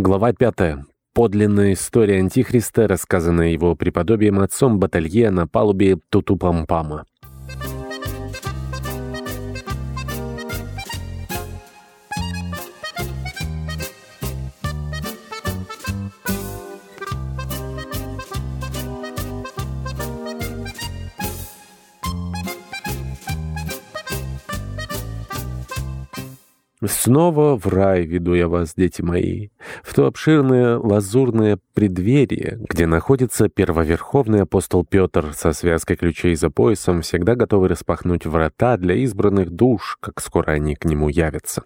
Глава пятая. Подлинная история Антихриста, рассказанная его преподобием отцом Баталье на палубе Тутупампама. Снова в рай веду я вас, дети мои, в то обширное лазурное преддверие, где находится первоверховный апостол Петр со связкой ключей за поясом, всегда готовый распахнуть врата для избранных душ, как скоро они к нему явятся.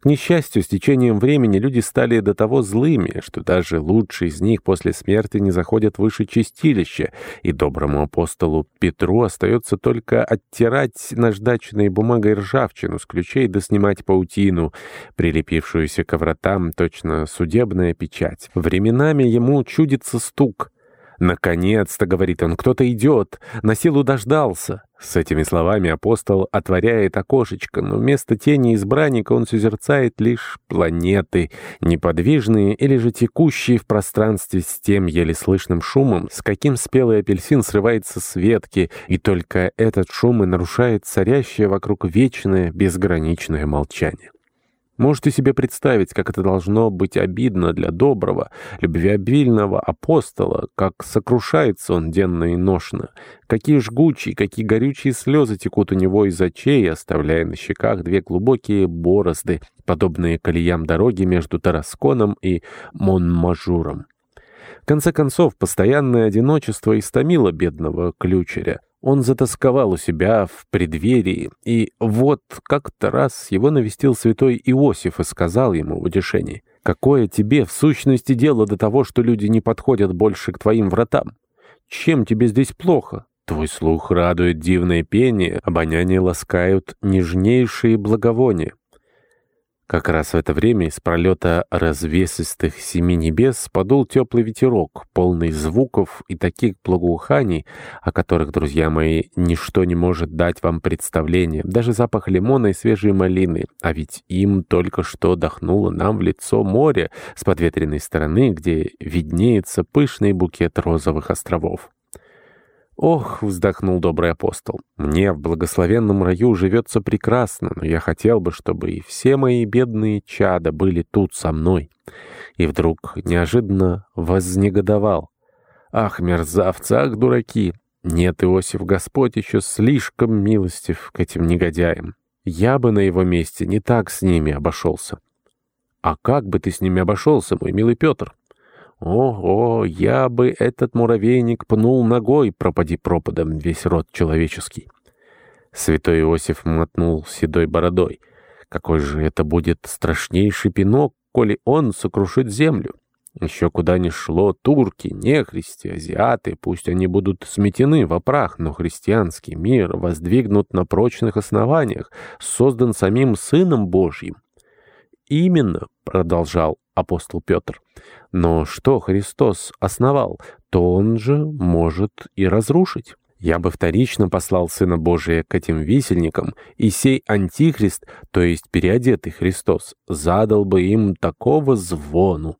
К несчастью, с течением времени люди стали до того злыми, что даже лучшие из них после смерти не заходят выше чистилища, и доброму апостолу Петру остается только оттирать наждачной бумагой ржавчину с ключей да снимать паутину, паутину, прилепившуюся к вратам, точно судебная печать. Временами ему чудится стук. «Наконец-то», — говорит он, — «кто-то идет, на силу дождался». С этими словами апостол отворяет окошечко, но вместо тени избранника он созерцает лишь планеты, неподвижные или же текущие в пространстве с тем еле слышным шумом, с каким спелый апельсин срывается с ветки, и только этот шум и нарушает царящее вокруг вечное безграничное молчание. Можете себе представить, как это должно быть обидно для доброго, любвеобильного апостола, как сокрушается он денно и ношно, какие жгучие, какие горючие слезы текут у него из очей, оставляя на щеках две глубокие борозды, подобные колеям дороги между Тарасконом и Монмажуром. Конце концов, постоянное одиночество истомило бедного ключеря. Он затасковал у себя в преддверии, и вот как-то раз его навестил святой Иосиф и сказал ему в утешении, «Какое тебе в сущности дело до того, что люди не подходят больше к твоим вратам? Чем тебе здесь плохо? Твой слух радует дивное пение, обоняние ласкают нежнейшие благовония. Как раз в это время из пролета развесистых семи небес подул теплый ветерок, полный звуков и таких благоуханий, о которых, друзья мои, ничто не может дать вам представление, даже запах лимона и свежей малины, а ведь им только что дохнуло нам в лицо море с подветренной стороны, где виднеется пышный букет розовых островов. «Ох», — вздохнул добрый апостол, — «мне в благословенном раю живется прекрасно, но я хотел бы, чтобы и все мои бедные чада были тут со мной». И вдруг неожиданно вознегодовал. «Ах, мерзавцы, ах, дураки! Нет, Иосиф, Господь еще слишком милостив к этим негодяям. Я бы на его месте не так с ними обошелся». «А как бы ты с ними обошелся, мой милый Петр?» Ого, я бы этот муравейник пнул ногой, пропади пропадом весь род человеческий. Святой Иосиф мотнул седой бородой. Какой же это будет страшнейший пинок, коли он сокрушит землю? Еще куда ни шло, турки, нехристи, азиаты, пусть они будут сметены в прах, но христианский мир воздвигнут на прочных основаниях, создан самим Сыном Божьим. «Именно», — продолжал апостол Петр, — «но что Христос основал, то Он же может и разрушить». Я бы вторично послал Сына Божия к этим висельникам, и сей Антихрист, то есть переодетый Христос, задал бы им такого звону.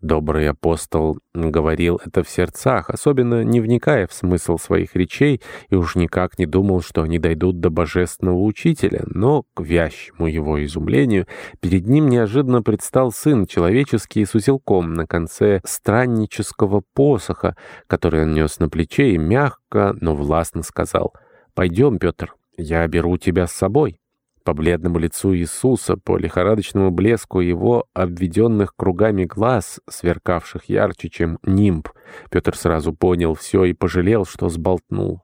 Добрый апостол говорил это в сердцах, особенно не вникая в смысл своих речей, и уж никак не думал, что они дойдут до божественного учителя, но, к вящему его изумлению, перед ним неожиданно предстал сын человеческий с узелком на конце страннического посоха, который он нес на плече и мягко, но властно сказал «Пойдем, Петр, я беру тебя с собой». По бледному лицу Иисуса, по лихорадочному блеску его обведенных кругами глаз, сверкавших ярче, чем нимб, Петр сразу понял все и пожалел, что сболтнул.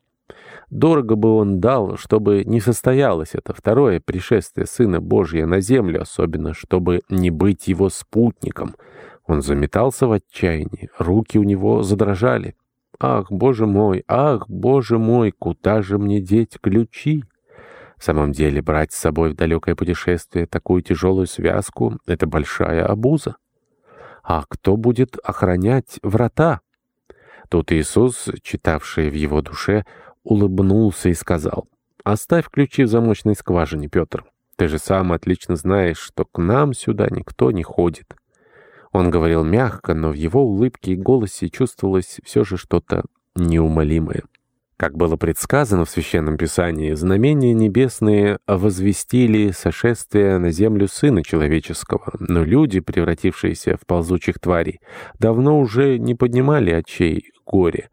Дорого бы он дал, чтобы не состоялось это второе пришествие Сына Божия на землю, особенно чтобы не быть его спутником. Он заметался в отчаянии, руки у него задрожали. «Ах, Боже мой! Ах, Боже мой! Куда же мне деть ключи?» В самом деле, брать с собой в далекое путешествие такую тяжелую связку — это большая обуза. А кто будет охранять врата? Тут Иисус, читавший в его душе, улыбнулся и сказал, «Оставь ключи в замочной скважине, Петр. Ты же сам отлично знаешь, что к нам сюда никто не ходит». Он говорил мягко, но в его улыбке и голосе чувствовалось все же что-то неумолимое. Как было предсказано в Священном Писании, знамения небесные возвестили сошествие на землю Сына Человеческого, но люди, превратившиеся в ползучих тварей, давно уже не поднимали очей горе.